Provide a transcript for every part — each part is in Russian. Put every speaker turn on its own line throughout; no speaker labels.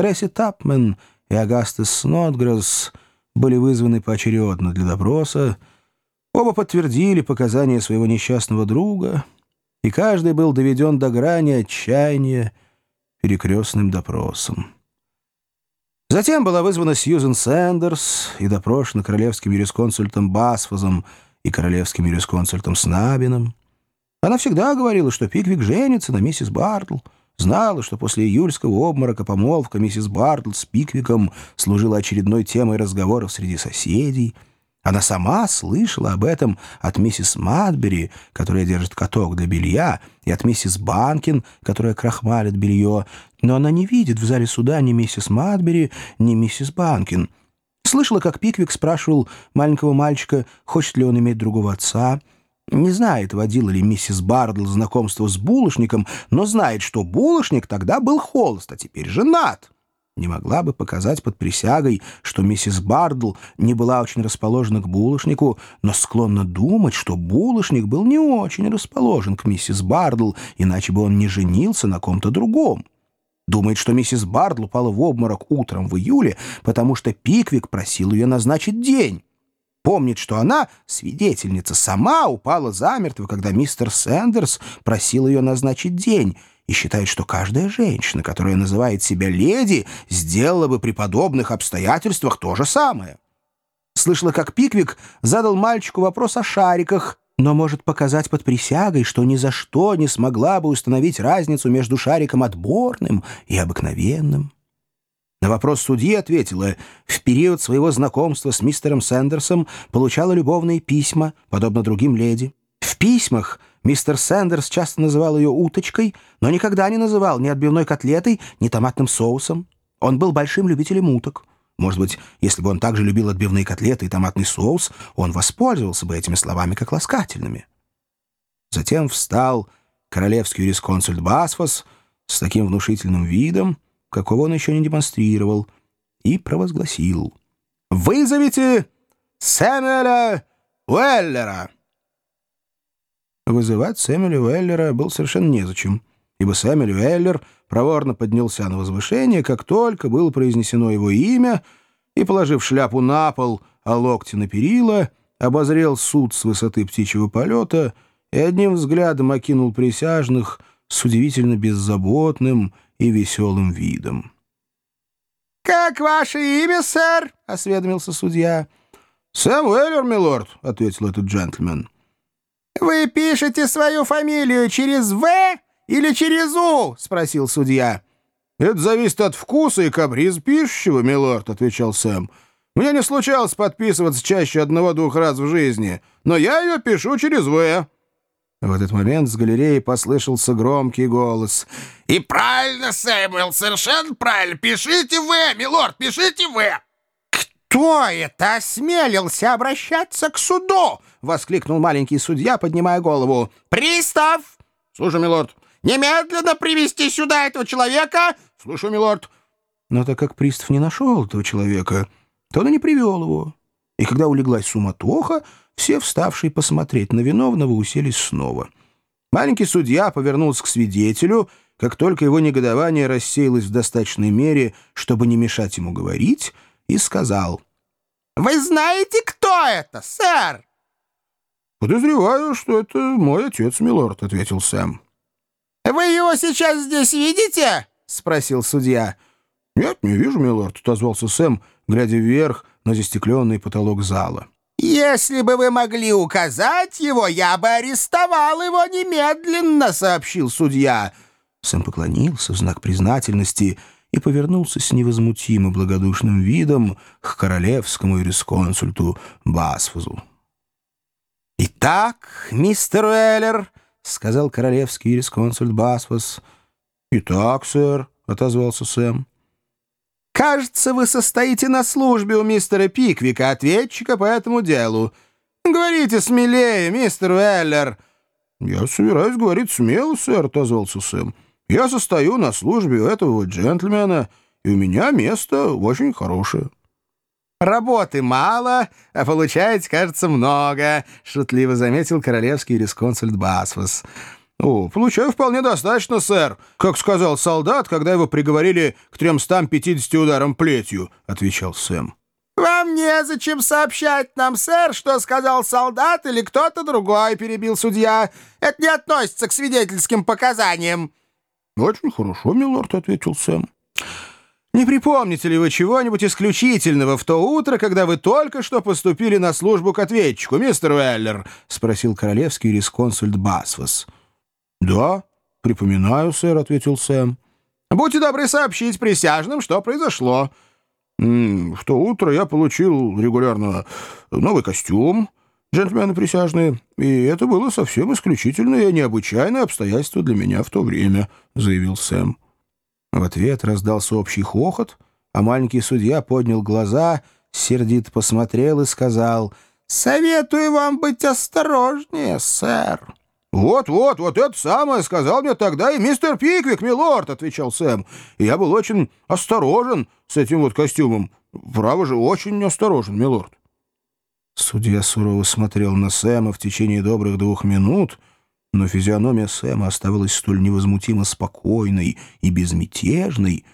Тресси Тапмен и Агастес Снотгресс были вызваны поочередно для допроса. Оба подтвердили показания своего несчастного друга, и каждый был доведен до грани отчаяния перекрестным допросом. Затем была вызвана Сьюзен Сэндерс и допрошена королевским юрисконсультом Басфозом и королевским юрисконсультом Снабином. Она всегда говорила, что Пиквик женится на миссис Бартл, знала, что после июльского обморока помолвка миссис Бартл с Пиквиком служила очередной темой разговоров среди соседей — она сама слышала об этом от миссис Мадбери, которая держит каток для белья, и от миссис Банкин, которая крахмалит белье, но она не видит в зале суда ни миссис Мадбери, ни миссис Банкин. Слышала, как Пиквик спрашивал маленького мальчика, хочет ли он иметь другого отца. Не знает, водила ли миссис Бардл знакомство с булочником, но знает, что булочник тогда был холост, а теперь женат не могла бы показать под присягой, что миссис Бардл не была очень расположена к булочнику, но склонна думать, что булочник был не очень расположен к миссис Бардл, иначе бы он не женился на ком-то другом. Думает, что миссис Бардл упала в обморок утром в июле, потому что Пиквик просил ее назначить день. Помнит, что она, свидетельница, сама упала замертво, когда мистер Сэндерс просил ее назначить день, и считает, что каждая женщина, которая называет себя леди, сделала бы при подобных обстоятельствах то же самое. Слышала, как Пиквик задал мальчику вопрос о шариках, но может показать под присягой, что ни за что не смогла бы установить разницу между шариком отборным и обыкновенным. На вопрос судьи ответила, в период своего знакомства с мистером Сэндерсом получала любовные письма, подобно другим леди. В письмах Мистер Сэндерс часто называл ее уточкой, но никогда не называл ни отбивной котлетой, ни томатным соусом. Он был большим любителем уток. Может быть, если бы он также любил отбивные котлеты и томатный соус, он воспользовался бы этими словами как ласкательными. Затем встал королевский юрисконсульт Басфос с таким внушительным видом, какого он еще не демонстрировал, и провозгласил «Вызовите Сэмюэля Уэллера!» Вызывать Сэмюэля Уэллера был совершенно незачем, ибо Сэмюэль Уэллер проворно поднялся на возвышение, как только было произнесено его имя, и, положив шляпу на пол, а локти на перила, обозрел суд с высоты птичьего полета и одним взглядом окинул присяжных с удивительно беззаботным и веселым видом. «Как ваше имя, сэр?» — осведомился судья. «Сэм Уэллер, милорд», — ответил этот джентльмен. «Вы пишете свою фамилию через «В» или через «У»?» — спросил судья.
«Это зависит от вкуса и каприз пишущего, милорд», — отвечал Сэм. «Мне не случалось подписываться чаще одного-двух раз в жизни, но я ее пишу через «В».
В этот момент с галереи послышался громкий голос.
«И правильно, Сэмюэл, совершенно правильно. Пишите «В», милорд, пишите «В».
«Кто это осмелился обращаться к суду?» — воскликнул маленький судья, поднимая голову. «Пристав!»
«Слушай, милорд».
«Немедленно привести сюда этого человека!»
«Слушай, милорд».
Но так как пристав не нашел этого человека, то он и не привел его. И когда улеглась суматоха, все вставшие посмотреть на виновного уселись снова. Маленький судья повернулся к свидетелю, как только его негодование рассеялось в достаточной мере, чтобы не мешать ему говорить, и сказал.
«Вы знаете, кто это, сэр?»
«Подозреваю, что это мой отец, милорд», — ответил Сэм.
«Вы его сейчас здесь видите?» — спросил судья.
«Нет, не вижу, милорд», — отозвался Сэм, глядя вверх на застекленный потолок зала.
«Если бы вы могли указать его, я бы арестовал его немедленно», — сообщил судья.
Сэм поклонился в знак признательности и повернулся с невозмутимо благодушным видом к королевскому юрисконсульту Басфузу. «Итак, мистер Уэллер», — сказал королевский юрисконсульт Басфуз.
«Итак, сэр», — отозвался Сэм.
«Кажется, вы состоите на службе у мистера Пиквика, ответчика по этому делу. Говорите смелее, мистер Уэллер».
«Я собираюсь говорить смело, сэр», — отозвался Сэм. Я состою на службе у этого джентльмена, и у меня место очень хорошее».
«Работы мало, а получаете, кажется, много», — шутливо заметил королевский юрисконсульт Басфос.
«О, получаю вполне достаточно, сэр, как сказал солдат, когда его приговорили к 350 ударам плетью», — отвечал Сэм.
«Вам незачем сообщать нам, сэр, что сказал солдат или кто-то другой», — перебил судья. «Это не относится к свидетельским показаниям».
«Очень хорошо, милорд», — ответил Сэм.
«Не припомните ли вы чего-нибудь исключительного в то утро, когда вы только что поступили на службу к ответчику, мистер Уэллер?» — спросил королевский рисконсульт Басфос.
«Да, припоминаю, сэр», — ответил Сэм.
«Будьте добры сообщить присяжным, что произошло».
В то утро я получил регулярно новый костюм, джентльмены присяжные, и это было совсем исключительное и необычайное обстоятельство для меня в то время», — заявил Сэм.
В ответ раздался общий хохот, а маленький судья поднял глаза, сердито посмотрел и сказал «Советую вам быть осторожнее, сэр».
«Вот-вот, вот это самое сказал мне тогда и мистер Пиквик, милорд», — отвечал Сэм. Я был очень осторожен с этим вот костюмом. Право же, очень осторожен, милорд.
Судья сурово смотрел на Сэма в течение добрых двух минут, но физиономия Сэма оставалась столь невозмутимо спокойной и безмятежной,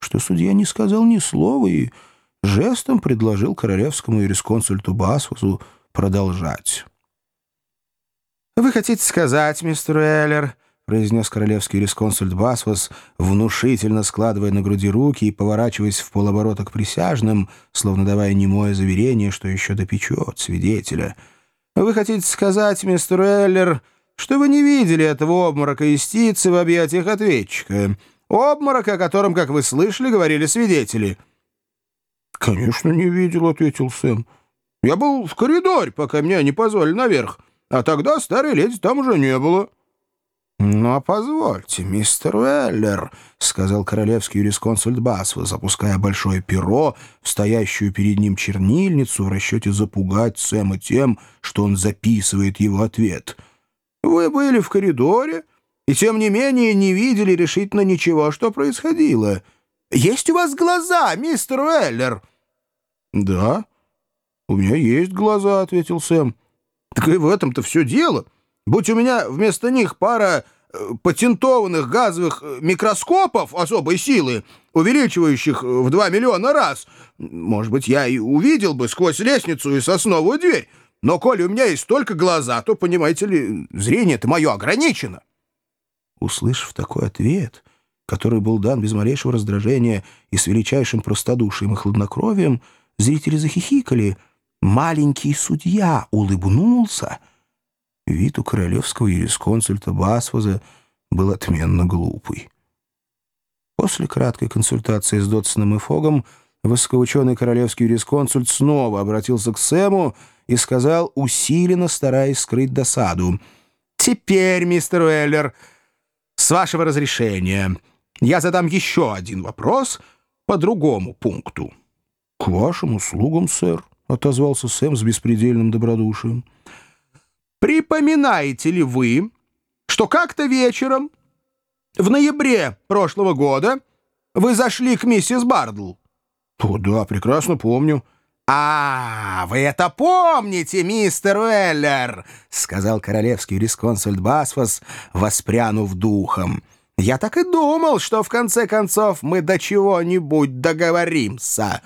что судья не сказал ни слова и жестом предложил королевскому юрисконсульту Басфусу продолжать. «Вы хотите сказать, мистер Эллер?» — произнес королевский юрисконсульт Басфос, внушительно складывая на груди руки и поворачиваясь в полоборота к присяжным, словно давая немое заверение, что еще допечет свидетеля. «Вы хотите сказать, мистер Эллер, что вы не видели этого обморока истицы в объятиях ответчика? Обморока, о котором, как вы слышали, говорили свидетели».
«Конечно, не видел», — ответил Сэм. «Я был в коридоре, пока меня не позвали наверх». А тогда старой леди там уже не было.
«Ну, а позвольте, мистер Уэллер», — сказал королевский юрисконсульт Басва, запуская большое перо в стоящую перед ним чернильницу в расчете запугать Сэма тем, что он записывает его ответ. «Вы были в коридоре и, тем не менее, не видели решительно ничего, что происходило. Есть у вас глаза, мистер Уэллер?»
«Да, у меня есть глаза», — ответил Сэм.
Так и в этом-то все дело. Будь у меня вместо них пара э, патентованных газовых э, микроскопов особой силы, увеличивающих в 2 миллиона раз, может быть, я и увидел бы сквозь лестницу и сосновую дверь. Но коли у меня есть только глаза, то, понимаете ли, зрение-то мое ограничено. Услышав такой ответ, который был дан без малейшего раздражения и с величайшим простодушием и хладнокровием, зрители захихикали — Маленький судья улыбнулся. Вид у королевского юрисконсульта Басфоза был отменно глупый. После краткой консультации с Дотсоном и Фогом высокоученый королевский юрисконсульт снова обратился к Сэму и сказал, усиленно стараясь скрыть досаду. «Теперь, мистер Уэллер, с вашего разрешения, я задам еще один вопрос по другому пункту».
«К вашим услугам, сэр». — отозвался Сэм с беспредельным добродушием.
«Припоминаете ли вы, что как-то вечером, в ноябре прошлого года, вы зашли к миссис Бардл?»
«О, да, прекрасно помню».
«А, вы это помните, мистер Уэллер!» — сказал королевский юрисконсульт Басфос, воспрянув духом. «Я так и думал, что в конце концов мы до чего-нибудь договоримся».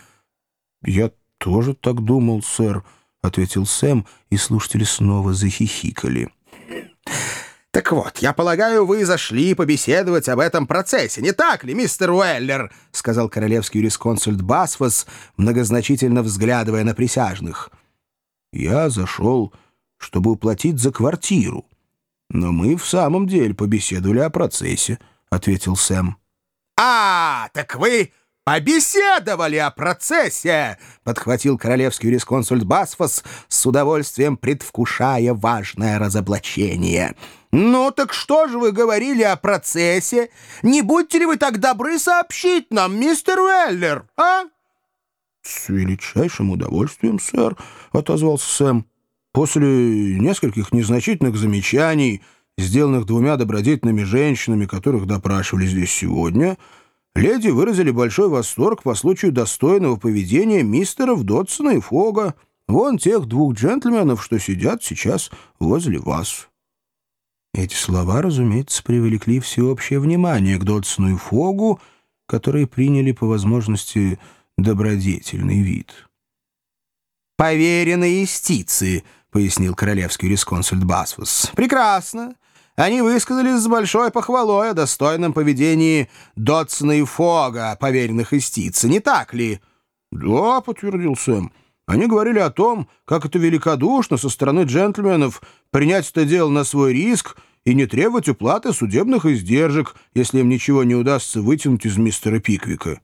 «Я тоже так думал, сэр», — ответил Сэм, и слушатели снова захихикали.
«Так вот, я полагаю, вы зашли побеседовать об этом процессе, не так ли, мистер Уэллер?» — сказал королевский юрисконсульт Басфос, многозначительно взглядывая на присяжных.
«Я зашел, чтобы уплатить за квартиру. Но мы в самом деле побеседовали о процессе», — ответил Сэм.
«А, так вы «Побеседовали о процессе!» — подхватил королевский юрисконсульт Басфос, с удовольствием предвкушая важное разоблачение. «Ну так что же вы говорили о процессе? Не будьте ли вы так добры сообщить нам, мистер Уэллер, а?»
«С величайшим удовольствием, сэр», — отозвался Сэм. «После нескольких незначительных замечаний, сделанных двумя добродетельными женщинами, которых допрашивали здесь сегодня, — леди выразили большой восторг по случаю достойного поведения мистеров Дотсона и Фога, вон тех двух джентльменов, что сидят сейчас возле вас».
Эти слова, разумеется, привлекли всеобщее внимание к Додсону и Фогу, которые приняли по возможности добродетельный вид.
«Поверенные истицы», — пояснил королевский юрисконсульт Басфус. «Прекрасно. Они высказались с большой похвалой о достойном поведении Дотсона и Фога, поверенных истицы, не так ли?»
«Да», — подтвердил Сэм. «Они говорили о том, как это великодушно со стороны джентльменов принять это дело на свой риск и не требовать уплаты судебных издержек, если им ничего не удастся вытянуть из мистера Пиквика».